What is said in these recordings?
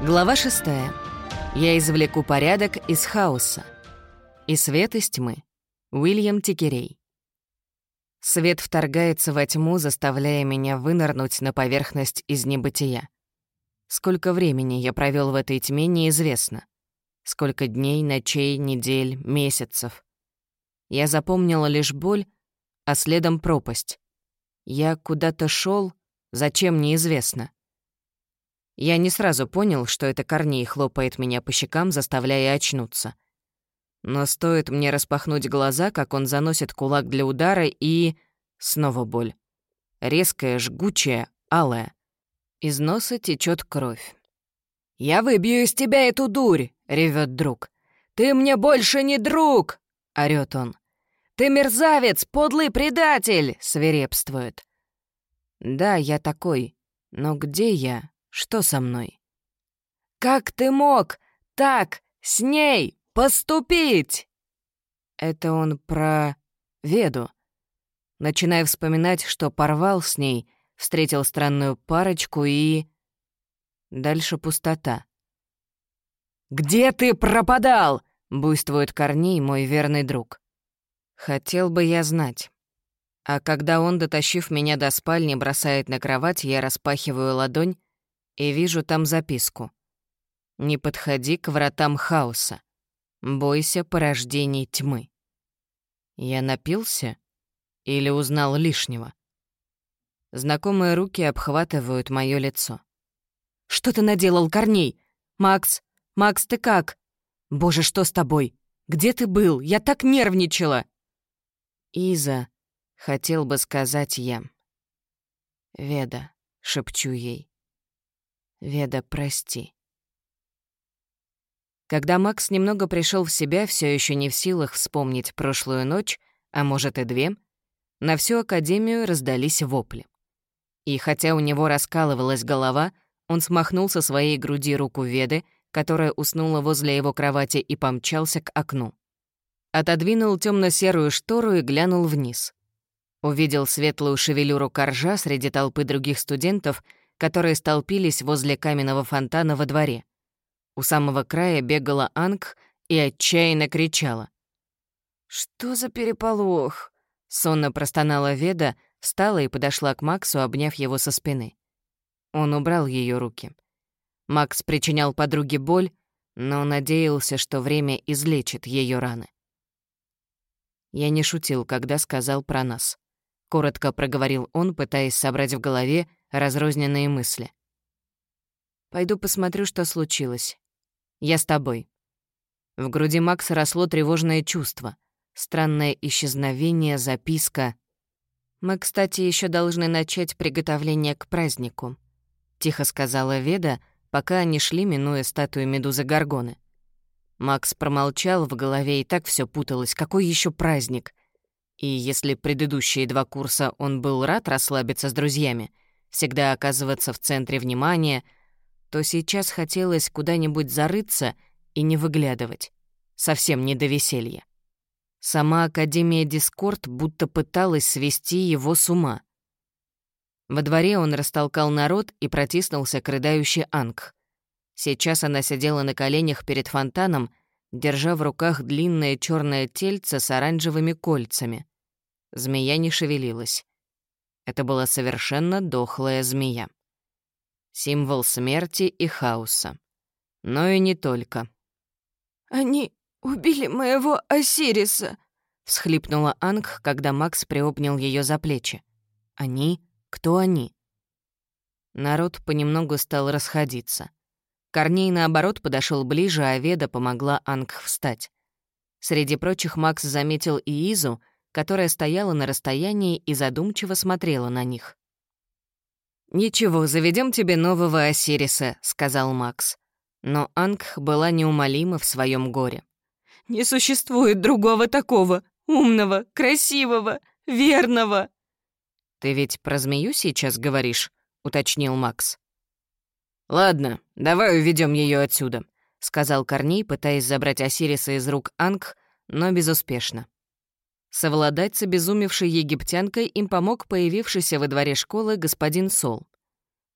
Глава шестая. Я извлеку порядок из хаоса. И свет из тьмы. Уильям Тикерей. Свет вторгается во тьму, заставляя меня вынырнуть на поверхность из небытия. Сколько времени я провел в этой тьме, неизвестно. Сколько дней, ночей, недель, месяцев. Я запомнила лишь боль, а следом пропасть. Я куда-то шел, зачем неизвестно. Я не сразу понял, что это Корней хлопает меня по щекам, заставляя очнуться. Но стоит мне распахнуть глаза, как он заносит кулак для удара, и... Снова боль. Резкая, жгучая, алая. Из носа течет кровь. «Я выбью из тебя эту дурь!» — ревет друг. «Ты мне больше не друг!» — орёт он. «Ты мерзавец, подлый предатель!» — свирепствует. «Да, я такой. Но где я? Что со мной? «Как ты мог так с ней поступить?» Это он про Веду. Начинаю вспоминать, что порвал с ней, встретил странную парочку и... Дальше пустота. «Где ты пропадал?» — буйствует Корней, мой верный друг. Хотел бы я знать. А когда он, дотащив меня до спальни, бросает на кровать, я распахиваю ладонь и вижу там записку. «Не подходи к вратам хаоса. Бойся порождений тьмы». Я напился или узнал лишнего? Знакомые руки обхватывают моё лицо. «Что ты наделал, Корней? Макс, Макс, ты как? Боже, что с тобой? Где ты был? Я так нервничала!» «Иза», — хотел бы сказать я. «Веда», — шепчу ей. Веда, прости. Когда Макс немного пришел в себя, все еще не в силах вспомнить прошлую ночь, а может и две, на всю Академию раздались вопли. И хотя у него раскалывалась голова, он смахнул со своей груди руку Веды, которая уснула возле его кровати и помчался к окну. Отодвинул темно серую штору и глянул вниз. Увидел светлую шевелюру коржа среди толпы других студентов — которые столпились возле каменного фонтана во дворе. У самого края бегала Анг и отчаянно кричала. «Что за переполох?» — сонно простонала Веда, встала и подошла к Максу, обняв его со спины. Он убрал ее руки. Макс причинял подруге боль, но надеялся, что время излечит ее раны. Я не шутил, когда сказал про нас. Коротко проговорил он, пытаясь собрать в голове разрозненные мысли. «Пойду посмотрю, что случилось. Я с тобой». В груди Макса росло тревожное чувство. Странное исчезновение, записка. «Мы, кстати, еще должны начать приготовление к празднику», — тихо сказала Веда, пока они шли, минуя статую Медузы Гаргоны. Макс промолчал, в голове и так все путалось. Какой еще праздник? И если предыдущие два курса он был рад расслабиться с друзьями, всегда оказываться в центре внимания, то сейчас хотелось куда-нибудь зарыться и не выглядывать. Совсем не до веселья. Сама Академия Дискорд будто пыталась свести его с ума. Во дворе он растолкал народ и протиснулся к рыдающей Анг. Сейчас она сидела на коленях перед фонтаном, держа в руках длинное черное тельце с оранжевыми кольцами. Змея не шевелилась. Это была совершенно дохлая змея. Символ смерти и хаоса. Но и не только. «Они убили моего Осириса!» — всхлипнула Анг, когда Макс приобнял ее за плечи. «Они? Кто они?» Народ понемногу стал расходиться. Корней, наоборот, подошел ближе, а Веда помогла Анг встать. Среди прочих Макс заметил и Изу, которая стояла на расстоянии и задумчиво смотрела на них. «Ничего, заведем тебе нового Осириса», — сказал Макс. Но Ангх была неумолима в своем горе. «Не существует другого такого, умного, красивого, верного!» «Ты ведь про змею сейчас говоришь?» — уточнил Макс. «Ладно, давай уведем ее отсюда», — сказал Корней, пытаясь забрать Осириса из рук Ангх, но безуспешно. Совладать с обезумевшей египтянкой им помог появившийся во дворе школы господин Сол.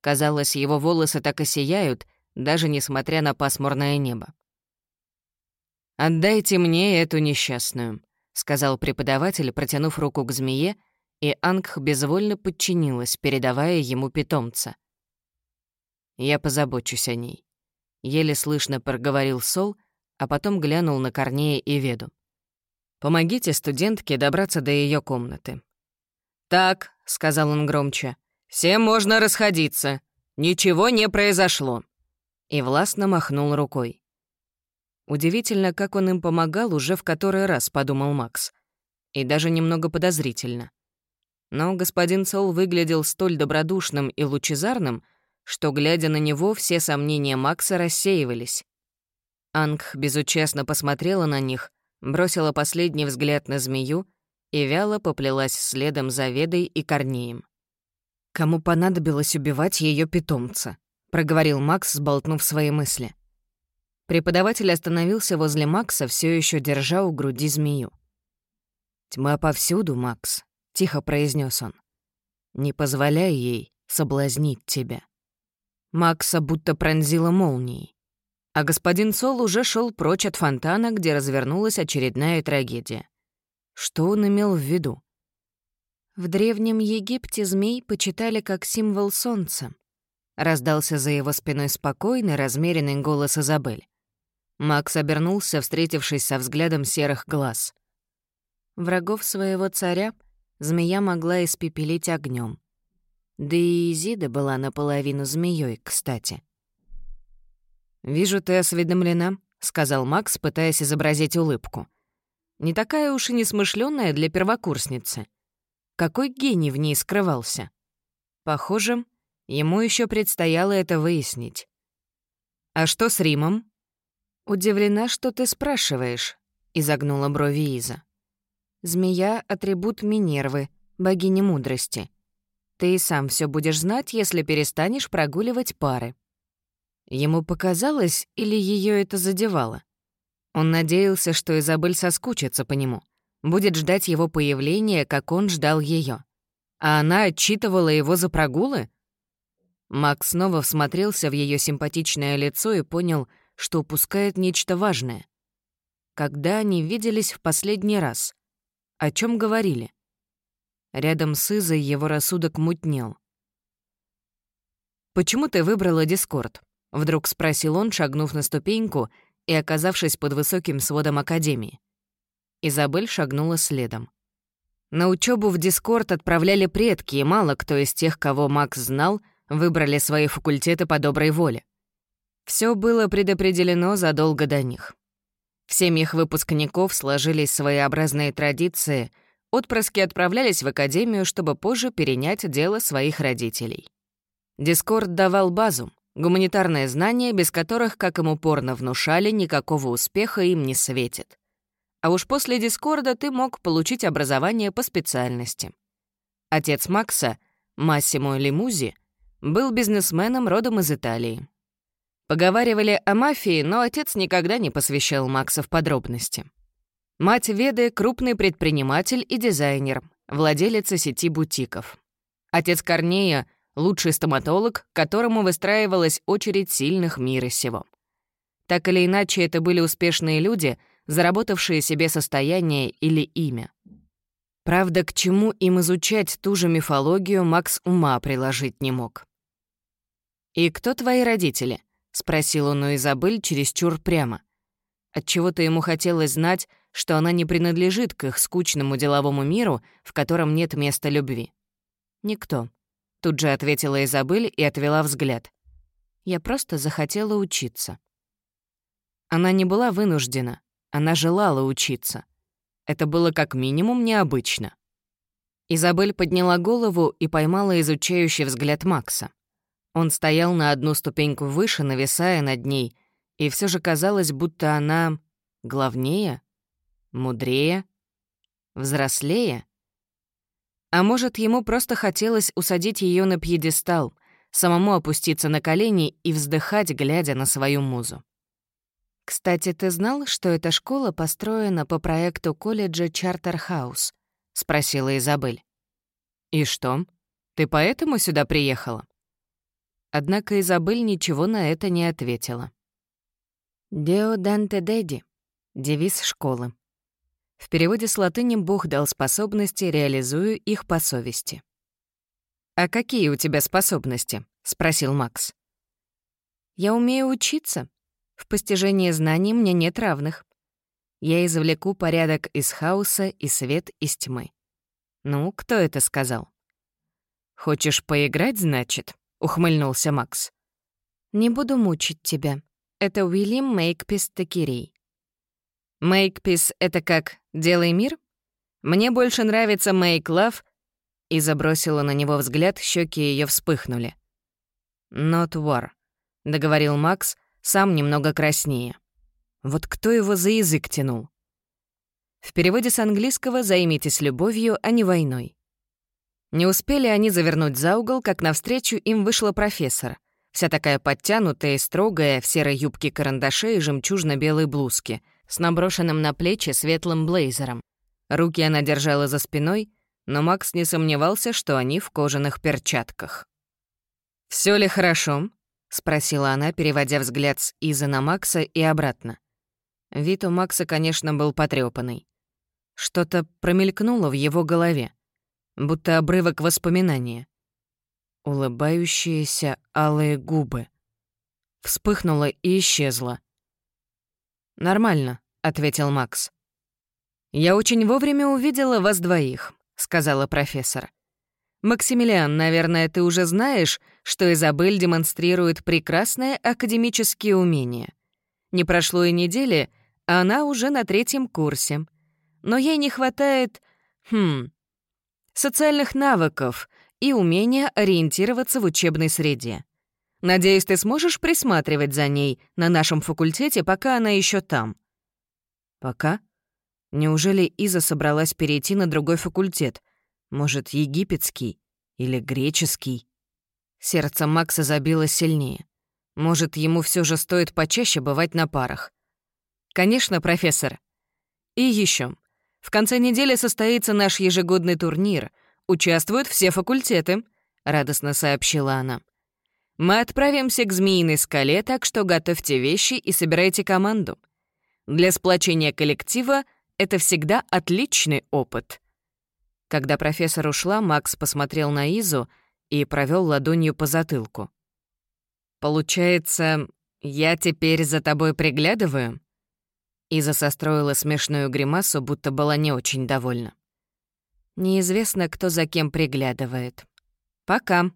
Казалось, его волосы так и сияют, даже несмотря на пасмурное небо. «Отдайте мне эту несчастную», — сказал преподаватель, протянув руку к змее, и Ангх безвольно подчинилась, передавая ему питомца. «Я позабочусь о ней», — еле слышно проговорил Сол, а потом глянул на Корнея и Веду. «Помогите студентке добраться до ее комнаты». «Так», — сказал он громче, — «всем можно расходиться. Ничего не произошло». И властно махнул рукой. Удивительно, как он им помогал уже в который раз, подумал Макс. И даже немного подозрительно. Но господин Сол выглядел столь добродушным и лучезарным, что, глядя на него, все сомнения Макса рассеивались. Ангх безучастно посмотрела на них, бросила последний взгляд на змею и вяло поплелась следом за Ведой и Корнеем. «Кому понадобилось убивать ее питомца?» — проговорил Макс, сболтнув свои мысли. Преподаватель остановился возле Макса, все еще держа у груди змею. «Тьма повсюду, Макс», — тихо произнес он. «Не позволяй ей соблазнить тебя». Макса будто пронзила молнией. А господин Сол уже шел прочь от фонтана, где развернулась очередная трагедия. Что он имел в виду? В Древнем Египте змей почитали как символ солнца. Раздался за его спиной спокойный, размеренный голос Изабель. Макс обернулся, встретившись со взглядом серых глаз. Врагов своего царя змея могла испепелить огнем. Да и Изида была наполовину змеей, кстати. «Вижу, ты осведомлена», — сказал Макс, пытаясь изобразить улыбку. «Не такая уж и несмышленная для первокурсницы. Какой гений в ней скрывался? Похоже, ему еще предстояло это выяснить. «А что с Римом?» «Удивлена, что ты спрашиваешь», — изогнула брови Иза. Змея — атрибут Минервы, богини мудрости. Ты и сам все будешь знать, если перестанешь прогуливать пары. Ему показалось, или ее это задевало? Он надеялся, что Изабель соскучится по нему, будет ждать его появления, как он ждал ее. А она отчитывала его за прогулы? Макс снова всмотрелся в ее симпатичное лицо и понял, что упускает нечто важное. Когда они виделись в последний раз? О чем говорили? Рядом с Изой его рассудок мутнел. «Почему ты выбрала Дискорд?» — вдруг спросил он, шагнув на ступеньку и оказавшись под высоким сводом Академии. Изабель шагнула следом. На учебу в Дискорд отправляли предки, и мало кто из тех, кого Макс знал, выбрали свои факультеты по доброй воле. Все было предопределено задолго до них. В семьях выпускников сложились своеобразные традиции, отпрыски отправлялись в академию, чтобы позже перенять дело своих родителей. Дискорд давал базу, гуманитарные знания, без которых, как им упорно внушали, никакого успеха им не светит. А уж после Дискорда ты мог получить образование по специальности. Отец Макса, Массимо Лимузи, был бизнесменом родом из Италии. Поговаривали о мафии, но отец никогда не посвящал Макса в подробности. Мать Веды — крупный предприниматель и дизайнер, владелица сети бутиков. Отец Корнея — лучший стоматолог, к которому выстраивалась очередь сильных мира сего. Так или иначе, это были успешные люди, заработавшие себе состояние или имя. Правда, к чему им изучать ту же мифологию, Макс ума приложить не мог. «И кто твои родители?» — спросил он у Изабель чересчур прямо. Отчего-то ему хотелось знать, что она не принадлежит к их скучному деловому миру, в котором нет места любви. «Никто», — тут же ответила Изабель и отвела взгляд. «Я просто захотела учиться». Она не была вынуждена, она желала учиться. Это было как минимум необычно. Изабель подняла голову и поймала изучающий взгляд Макса. Он стоял на одну ступеньку выше, нависая над ней, и все же казалось, будто она главнее, мудрее, взрослее. А может, ему просто хотелось усадить ее на пьедестал, самому опуститься на колени и вздыхать, глядя на свою музу. «Кстати, ты знал, что эта школа построена по проекту колледжа Чартерхаус?» — спросила Изабель. «И что? Ты поэтому сюда приехала?» Однако Изабель ничего на это не ответила. «Део Данте Деди» — девиз школы. В переводе с латыни «Бог дал способности, реализую их по совести». «А какие у тебя способности?» — спросил Макс. «Я умею учиться. В постижении знаний мне нет равных. Я извлеку порядок из хаоса и свет из тьмы. Ну, кто это сказал?» «Хочешь поиграть, значит?» — ухмыльнулся Макс. «Не буду мучить тебя. Это Уильям Мейкпис Такирей». «Мейкпис — это как «делай мир»? Мне больше нравится «make love» и забросила на него взгляд, щеки ее вспыхнули. «Not war», — договорил Макс, сам немного краснее. Вот кто его за язык тянул? В переводе с английского «займитесь любовью, а не войной». Не успели они завернуть за угол, как навстречу им вышла профессор. Вся такая подтянутая и строгая, в серой юбке карандаше и жемчужно-белой блузке, с наброшенным на плечи светлым блейзером. Руки она держала за спиной, но Макс не сомневался, что они в кожаных перчатках. Все ли хорошо?» — спросила она, переводя взгляд с Изы на Макса и обратно. Вид у Макса, конечно, был потрёпанный. Что-то промелькнуло в его голове, будто обрывок воспоминания. Улыбающиеся алые губы. Вспыхнуло и исчезло. «Нормально», — ответил Макс. «Я очень вовремя увидела вас двоих», — сказала профессор. «Максимилиан, наверное, ты уже знаешь, что Изабель демонстрирует прекрасные академические умения. Не прошло и недели, а она уже на третьем курсе. Но ей не хватает, хм, социальных навыков и умения ориентироваться в учебной среде. Надеюсь, ты сможешь присматривать за ней на нашем факультете, пока она еще там». «Пока?» Неужели Иза собралась перейти на другой факультет? Может, египетский или греческий? Сердце Макса забилось сильнее. Может, ему все же стоит почаще бывать на парах. Конечно, профессор. И еще. В конце недели состоится наш ежегодный турнир. Участвуют все факультеты, радостно сообщила она. Мы отправимся к Змеиной скале, так что готовьте вещи и собирайте команду. Для сплочения коллектива это всегда отличный опыт. Когда профессор ушла, Макс посмотрел на Изу и провел ладонью по затылку. «Получается, я теперь за тобой приглядываю?» Иза состроила смешную гримасу, будто была не очень довольна. «Неизвестно, кто за кем приглядывает. Пока».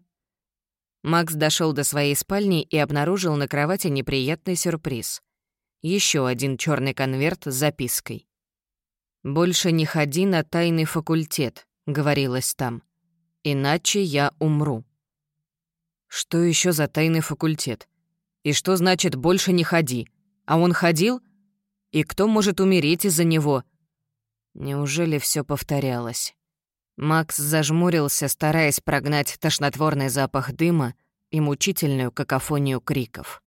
Макс дошел до своей спальни и обнаружил на кровати неприятный сюрприз. Еще один черный конверт с запиской. «Больше не ходи на тайный факультет», — говорилось там. Иначе я умру. Что еще за тайный факультет? И что значит «больше не ходи»? А он ходил? И кто может умереть из-за него? Неужели все повторялось? Макс зажмурился, стараясь прогнать тошнотворный запах дыма и мучительную какофонию криков.